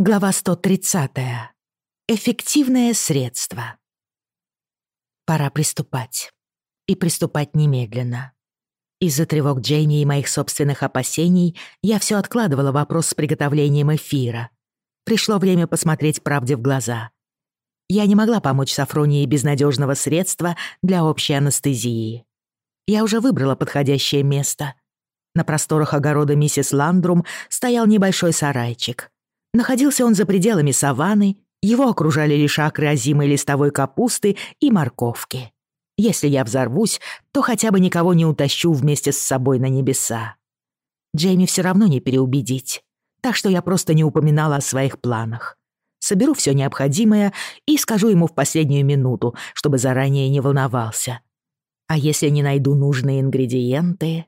Глава 130. Эффективное средство. Пора приступать. И приступать немедленно. Из-за тревог Джейми и моих собственных опасений я все откладывала вопрос с приготовлением эфира. Пришло время посмотреть правде в глаза. Я не могла помочь Сафронии без надежного средства для общей анестезии. Я уже выбрала подходящее место. На просторах огорода миссис Ландрум стоял небольшой сарайчик — Находился он за пределами саванны, его окружали лишь акры озимой листовой капусты и морковки. Если я взорвусь, то хотя бы никого не утащу вместе с собой на небеса. Джейми все равно не переубедить, так что я просто не упоминала о своих планах. Соберу все необходимое и скажу ему в последнюю минуту, чтобы заранее не волновался. А если не найду нужные ингредиенты...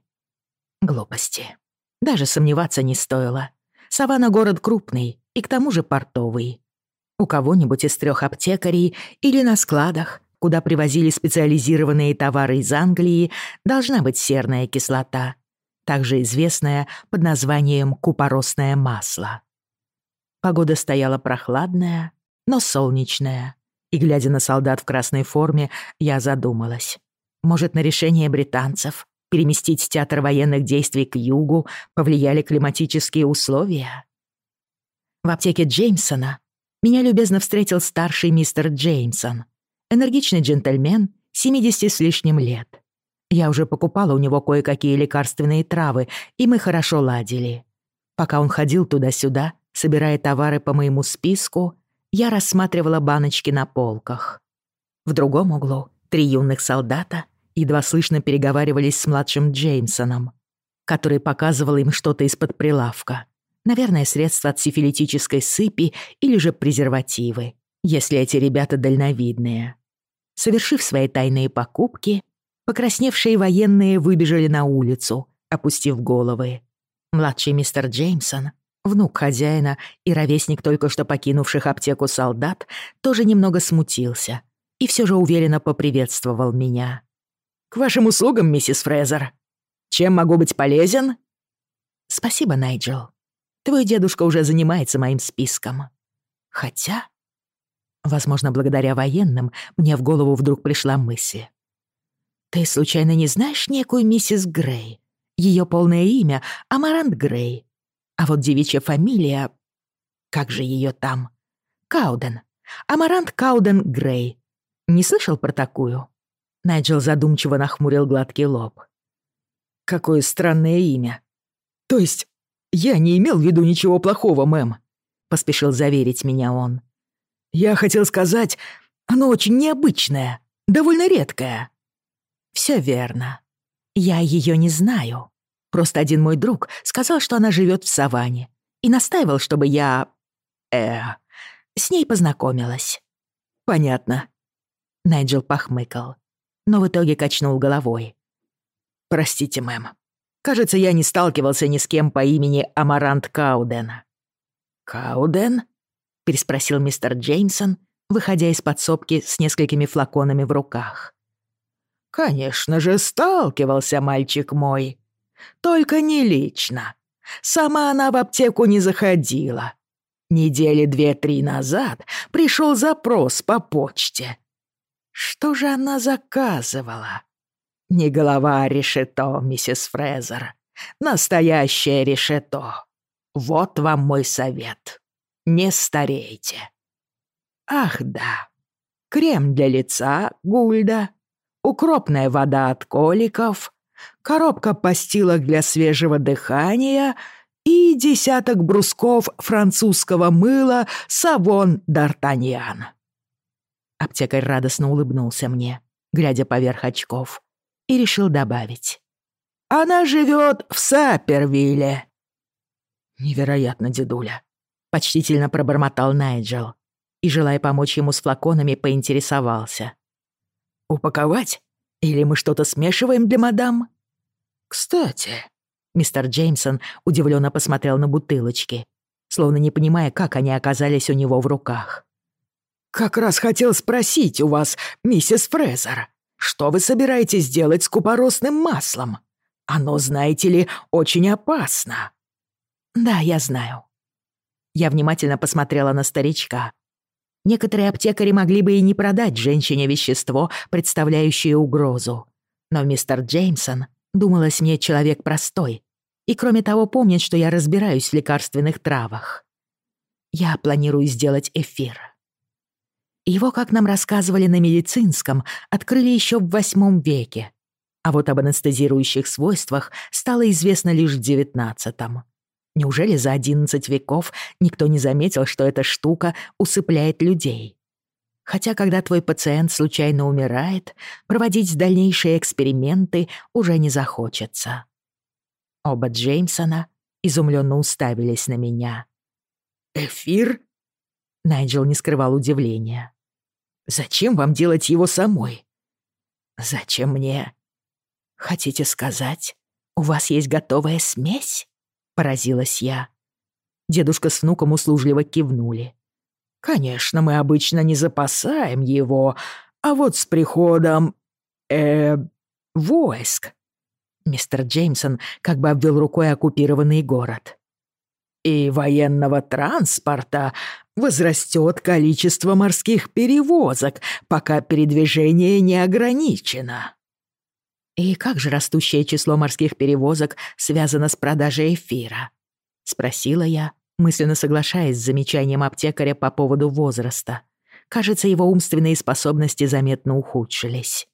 Глупости. Даже сомневаться не стоило. Савана город крупный и к тому же портовый. У кого-нибудь из трех аптекарей или на складах, куда привозили специализированные товары из Англии, должна быть серная кислота, также известная под названием купоросное масло. Погода стояла прохладная, но солнечная, и, глядя на солдат в красной форме, я задумалась. Может, на решение британцев переместить театр военных действий к югу повлияли климатические условия. В аптеке Джеймсона меня любезно встретил старший мистер Джеймсон, энергичный джентльмен 70 с лишним лет. Я уже покупала у него кое-какие лекарственные травы, и мы хорошо ладили. Пока он ходил туда-сюда, собирая товары по моему списку, я рассматривала баночки на полках. В другом углу три юных солдата едва слышно переговаривались с младшим Джеймсоном, который показывал им что-то из-под прилавка. Наверное, средства от сифилитической сыпи или же презервативы, если эти ребята дальновидные. Совершив свои тайные покупки, покрасневшие военные выбежали на улицу, опустив головы. Младший мистер Джеймсон, внук хозяина и ровесник только что покинувших аптеку солдат, тоже немного смутился и все же уверенно поприветствовал меня. «К вашим услугам, миссис Фрезер. Чем могу быть полезен?» «Спасибо, Найджел. Твой дедушка уже занимается моим списком. Хотя...» Возможно, благодаря военным мне в голову вдруг пришла мысль. «Ты случайно не знаешь некую миссис Грей? Ее полное имя — Амарант Грей. А вот девичья фамилия... Как же ее там? Кауден. Амарант Кауден Грей. Не слышал про такую?» Найджел задумчиво нахмурил гладкий лоб. «Какое странное имя. То есть, я не имел в виду ничего плохого, мэм», — поспешил заверить меня он. «Я хотел сказать, оно очень необычное, довольно редкое». «Всё верно. Я её не знаю. Просто один мой друг сказал, что она живёт в саванне, и настаивал, чтобы я... э... с ней познакомилась». «Понятно». Найджел похмыкал но в итоге качнул головой. «Простите, мэм. Кажется, я не сталкивался ни с кем по имени Амарант Кауден». «Кауден?» — переспросил мистер Джеймсон, выходя из подсобки с несколькими флаконами в руках. «Конечно же, сталкивался мальчик мой. Только не лично. Сама она в аптеку не заходила. Недели две-три назад пришел запрос по почте. Что же она заказывала? Не голова, а решето, миссис Фрезер. Настоящее решето. Вот вам мой совет. Не старейте. Ах да. Крем для лица Гульда, укропная вода от коликов, коробка постилок для свежего дыхания и десяток брусков французского мыла «Савон Д'Артаньян». Аптекарь радостно улыбнулся мне, глядя поверх очков, и решил добавить. «Она живет в Сапервилле». «Невероятно, дедуля», — почтительно пробормотал Найджел и, желая помочь ему с флаконами, поинтересовался. «Упаковать? Или мы что-то смешиваем для мадам?» «Кстати», — мистер Джеймсон удивленно посмотрел на бутылочки, словно не понимая, как они оказались у него в руках. «Как раз хотел спросить у вас, миссис Фрезер, что вы собираетесь делать с купоросным маслом? Оно, знаете ли, очень опасно». «Да, я знаю». Я внимательно посмотрела на старичка. Некоторые аптекари могли бы и не продать женщине вещество, представляющее угрозу. Но мистер Джеймсон, думалось мне, человек простой. И кроме того, помнит, что я разбираюсь в лекарственных травах. Я планирую сделать эфир. Его, как нам рассказывали на медицинском, открыли еще в восьмом веке. А вот об анестезирующих свойствах стало известно лишь в девятнадцатом. Неужели за одиннадцать веков никто не заметил, что эта штука усыпляет людей? Хотя, когда твой пациент случайно умирает, проводить дальнейшие эксперименты уже не захочется. Оба Джеймсона изумленно уставились на меня. «Эфир?» Найджел не скрывал удивления. «Зачем вам делать его самой?» «Зачем мне?» «Хотите сказать, у вас есть готовая смесь?» Поразилась я. Дедушка с внуком услужливо кивнули. «Конечно, мы обычно не запасаем его, а вот с приходом... э войск...» Мистер Джеймсон как бы обвел рукой оккупированный город. «И военного транспорта возрастет количество морских перевозок, пока передвижение не ограничено». «И как же растущее число морских перевозок связано с продажей эфира?» — спросила я, мысленно соглашаясь с замечанием аптекаря по поводу возраста. Кажется, его умственные способности заметно ухудшились.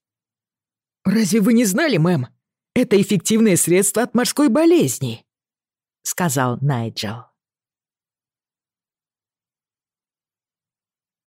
«Разве вы не знали, мэм? Это эффективное средство от морской болезни», — сказал Найджел.